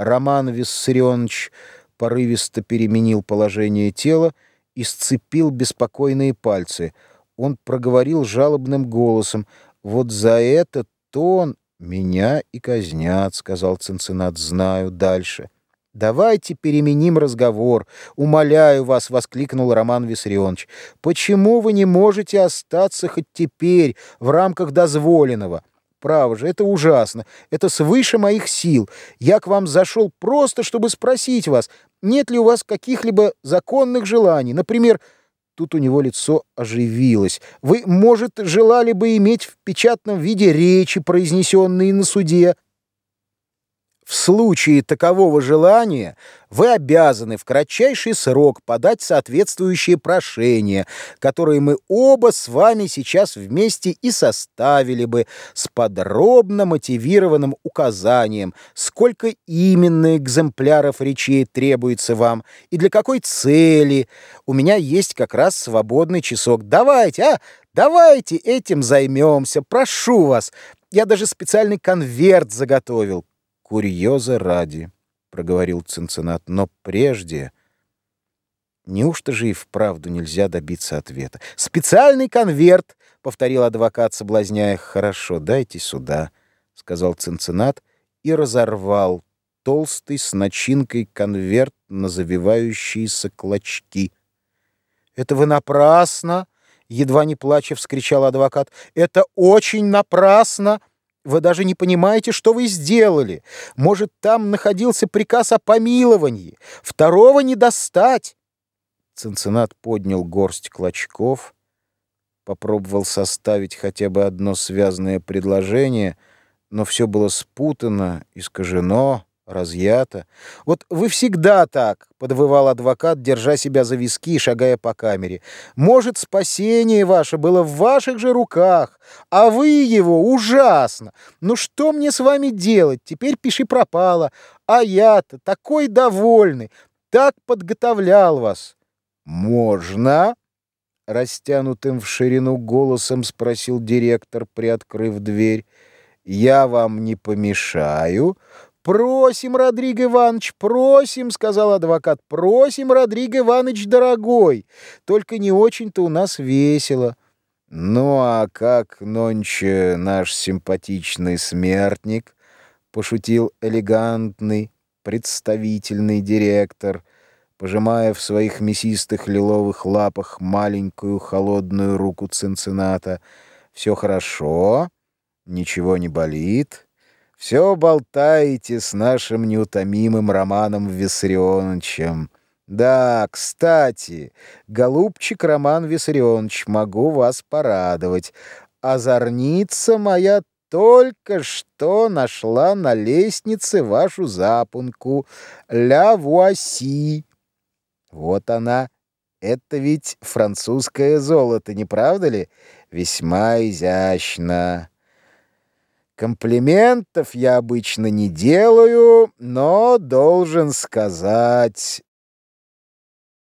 Роман Виссарионович порывисто переменил положение тела и сцепил беспокойные пальцы. Он проговорил жалобным голосом. «Вот за этот тон меня и казнят», — сказал Цинциннат. «Знаю. Дальше». «Давайте переменим разговор. Умоляю вас», — воскликнул Роман Виссарионович. «Почему вы не можете остаться хоть теперь в рамках дозволенного? Право же, это ужасно. Это свыше моих сил. Я к вам зашел просто, чтобы спросить вас, нет ли у вас каких-либо законных желаний. Например, тут у него лицо оживилось. Вы, может, желали бы иметь в печатном виде речи, произнесенные на суде, в случае такового желания вы обязаны в кратчайший срок подать соответствующее прошение, которое мы оба с вами сейчас вместе и составили бы с подробно мотивированным указанием, сколько именно экземпляров речей требуется вам и для какой цели. У меня есть как раз свободный часок. Давайте, а, давайте этим займемся, прошу вас. Я даже специальный конверт заготовил курьеза ради, — проговорил Цинциннат, — но прежде... Неужто же и вправду нельзя добиться ответа? «Специальный конверт!» — повторил адвокат, соблазняя. «Хорошо, дайте сюда», — сказал Цинциннат и разорвал толстый с начинкой конверт на завивающиеся клочки. «Это вы напрасно!» — едва не плача вскричал адвокат. «Это очень напрасно!» Вы даже не понимаете, что вы сделали. Может, там находился приказ о помиловании. Второго не достать. Цинциннат поднял горсть клочков, попробовал составить хотя бы одно связанное предложение, но все было спутано, искажено разъято. Вот вы всегда так, — подвывал адвокат, держа себя за виски и шагая по камере. Может, спасение ваше было в ваших же руках, а вы его ужасно. Ну что мне с вами делать? Теперь пиши пропало. А я-то такой довольный, так подготовлял вас. Можно? Растянутым в ширину голосом спросил директор, приоткрыв дверь. «Я вам не помешаю?» «Просим, Родриго Иванович, просим», — сказал адвокат, — «просим, Родриго Иванович, дорогой, только не очень-то у нас весело». «Ну а как нонче наш симпатичный смертник?» — пошутил элегантный, представительный директор, пожимая в своих мясистых лиловых лапах маленькую холодную руку Цинцината. «Все хорошо, ничего не болит». Все болтаете с нашим неутомимым Романом Виссарионовичем. Да, кстати, голубчик Роман Виссарионович, могу вас порадовать. Озорница моя только что нашла на лестнице вашу запонку «Ля Вуаси». Вот она. Это ведь французское золото, не правда ли? Весьма изящно. Комплиментов я обычно не делаю, но должен сказать,